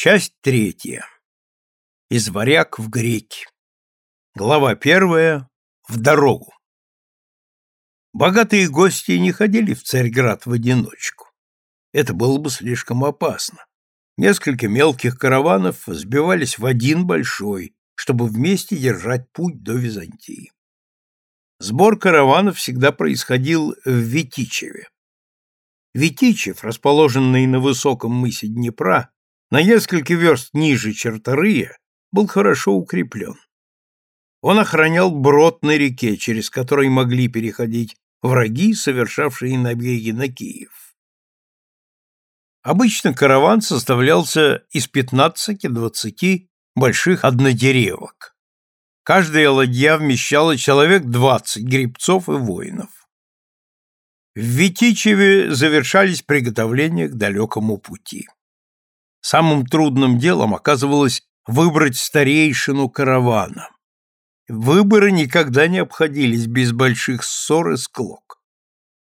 Часть третья. Из варяг в греки. Глава первая. В дорогу. Богатые гости не ходили в Царьград в одиночку. Это было бы слишком опасно. Несколько мелких караванов сбивались в один большой, чтобы вместе держать путь до Византии. Сбор караванов всегда происходил в Витичеве. Витичев, расположенный на высоком мысе Днепра, на несколько верст ниже Черторыя, был хорошо укреплен. Он охранял брод на реке, через который могли переходить враги, совершавшие набеги на Киев. Обычно караван составлялся из 15-20 больших однодеревок. Каждая ладья вмещала человек 20 гребцов и воинов. В Витичеве завершались приготовления к далекому пути. Самым трудным делом оказывалось выбрать старейшину каравана. Выборы никогда не обходились без больших ссор и склок.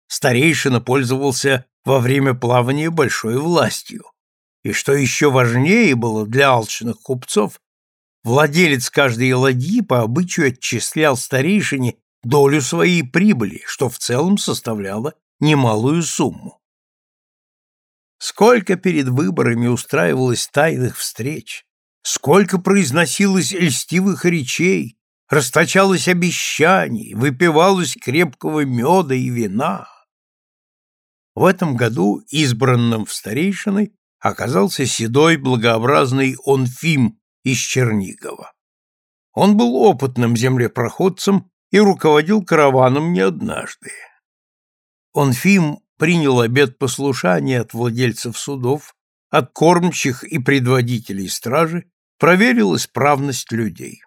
Старейшина пользовался во время плавания большой властью. И что еще важнее было для алчных купцов, владелец каждой ладьи по обычаю отчислял старейшине долю своей прибыли, что в целом составляло немалую сумму. Сколько перед выборами устраивалось тайных встреч, сколько произносилось льстивых речей, расточалось обещаний, выпивалось крепкого меда и вина. В этом году избранным в старейшины оказался седой благообразный Онфим из Чернигова. Он был опытным землепроходцем и руководил караваном не однажды. Онфим принял обет послушания от владельцев судов, от кормчих и предводителей стражи, проверил исправность людей.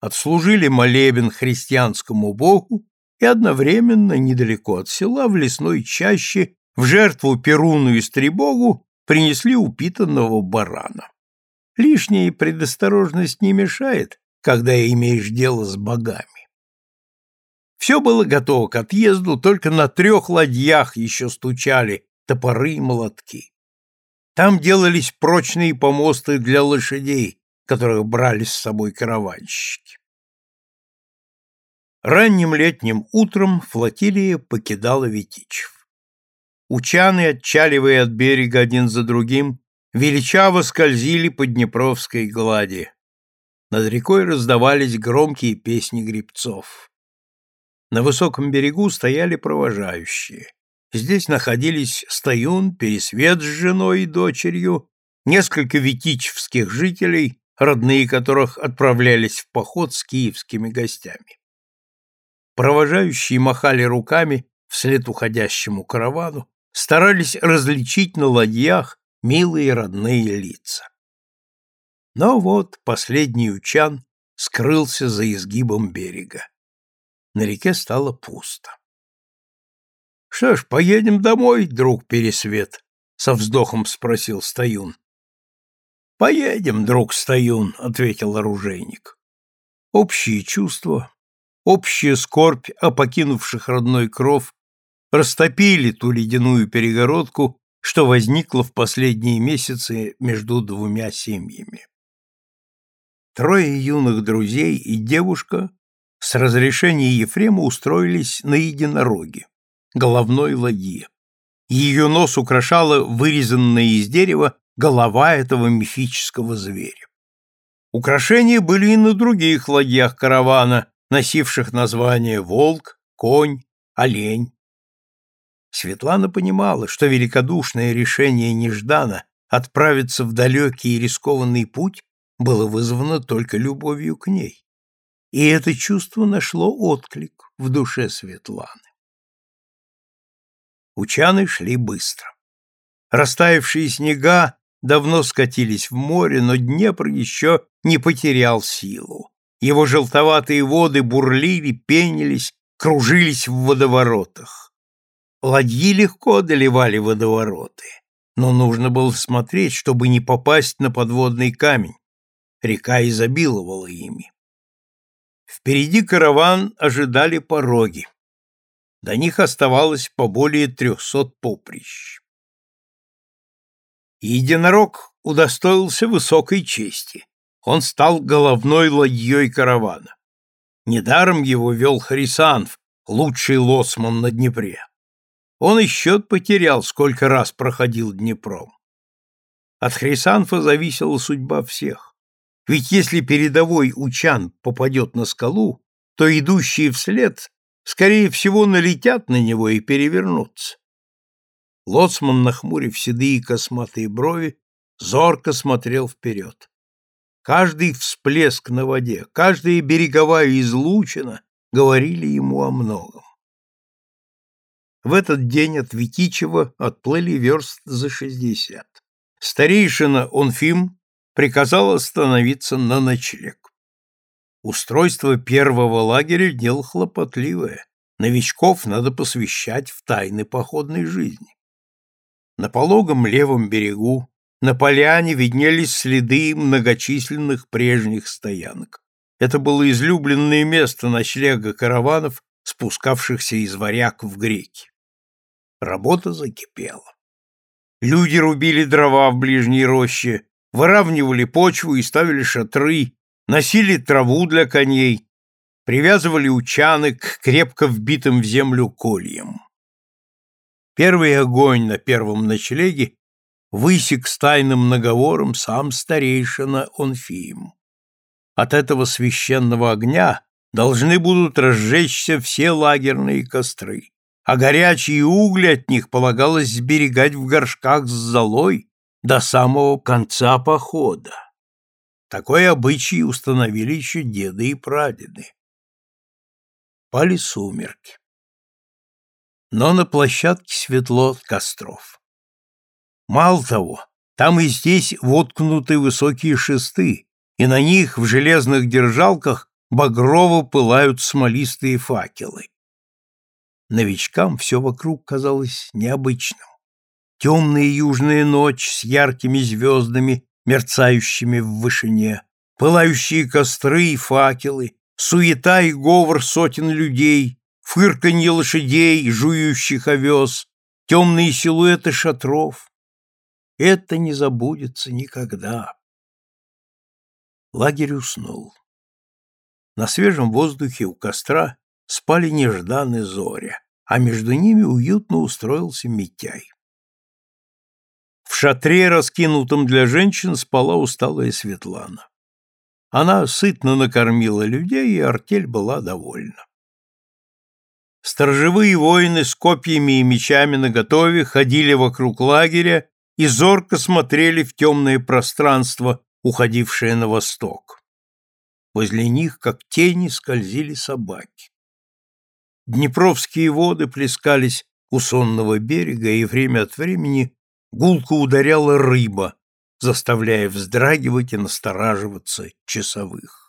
Отслужили молебен христианскому богу и одновременно недалеко от села в лесной чаще в жертву Перуну и Стребогу принесли упитанного барана. Лишняя предосторожность не мешает, когда имеешь дело с богами. Все было готово к отъезду, только на трех ладьях еще стучали топоры и молотки. Там делались прочные помосты для лошадей, которых брали с собой караванщики. Ранним летним утром флотилия покидала Витичев. Учаны, отчаливая от берега один за другим, величаво скользили по Днепровской глади. Над рекой раздавались громкие песни грибцов. На высоком берегу стояли провожающие. Здесь находились Стоюн, Пересвет с женой и дочерью, несколько витичевских жителей, родные которых отправлялись в поход с киевскими гостями. Провожающие махали руками вслед уходящему каравану, старались различить на ладьях милые родные лица. Но вот последний учан скрылся за изгибом берега. На реке стало пусто. — Что ж, поедем домой, друг Пересвет? — со вздохом спросил Стоюн. — Поедем, друг Стоюн, — ответил оружейник. Общие чувства, общая скорбь о покинувших родной кров растопили ту ледяную перегородку, что возникла в последние месяцы между двумя семьями. Трое юных друзей и девушка с разрешения Ефрема устроились на единороге, головной ладье. Ее нос украшала вырезанная из дерева голова этого мифического зверя. Украшения были и на других ладьях каравана, носивших названия «Волк», «Конь», «Олень». Светлана понимала, что великодушное решение Неждана отправиться в далекий и рискованный путь было вызвано только любовью к ней и это чувство нашло отклик в душе Светланы. Учаны шли быстро. Растаявшие снега давно скатились в море, но Днепр еще не потерял силу. Его желтоватые воды бурлили, пенились, кружились в водоворотах. Ладьи легко одолевали водовороты, но нужно было смотреть, чтобы не попасть на подводный камень. Река изобиловала ими. Впереди караван ожидали пороги. До них оставалось по более трехсот поприщ. Единорог удостоился высокой чести. Он стал головной ладьей каравана. Недаром его вел Хрисанф, лучший лоцман на Днепре. Он и счет потерял, сколько раз проходил Днепром. От Хрисанфа зависела судьба всех. Ведь если передовой Учан попадет на скалу, то идущие вслед, скорее всего, налетят на него и перевернутся. Лоцман, нахмурив седые косматые брови, зорко смотрел вперед. Каждый всплеск на воде, каждая береговая излучина говорили ему о многом. В этот день от Витичева отплыли верст за шестьдесят. Старейшина Онфим приказал остановиться на ночлег. Устройство первого лагеря – дело хлопотливое. Новичков надо посвящать в тайны походной жизни. На пологом левом берегу, на поляне виднелись следы многочисленных прежних стоянок. Это было излюбленное место ночлега караванов, спускавшихся из варяг в греки. Работа закипела. Люди рубили дрова в ближней роще, выравнивали почву и ставили шатры, носили траву для коней, привязывали учаны к крепко вбитым в землю кольям. Первый огонь на первом ночлеге высек с тайным наговором сам старейшина Онфиим. От этого священного огня должны будут разжечься все лагерные костры, а горячие угли от них полагалось сберегать в горшках с золой до самого конца похода. Такой обычай установили еще деды и прадеды. Пали сумерки но на площадке светло от костров. Мало того, там и здесь воткнуты высокие шесты, и на них в железных держалках багрово пылают смолистые факелы. Новичкам все вокруг казалось необычным. Темная южная ночь с яркими звездами, мерцающими в вышине, пылающие костры и факелы, суета и говор сотен людей, фырканье лошадей, жующих овес, темные силуэты шатров. Это не забудется никогда. Лагерь уснул. На свежем воздухе у костра спали нежданные зоря, а между ними уютно устроился Митяй. Шатре, раскинутом для женщин, спала усталая Светлана. Она сытно накормила людей, и артель была довольна. Сторожевые воины с копьями и мечами наготове ходили вокруг лагеря и зорко смотрели в темное пространство, уходившее на восток. Возле них, как тени, скользили собаки. Днепровские воды плескались у сонного берега, и время от времени гулко ударяла рыба, заставляя вздрагивать и настораживаться часовых.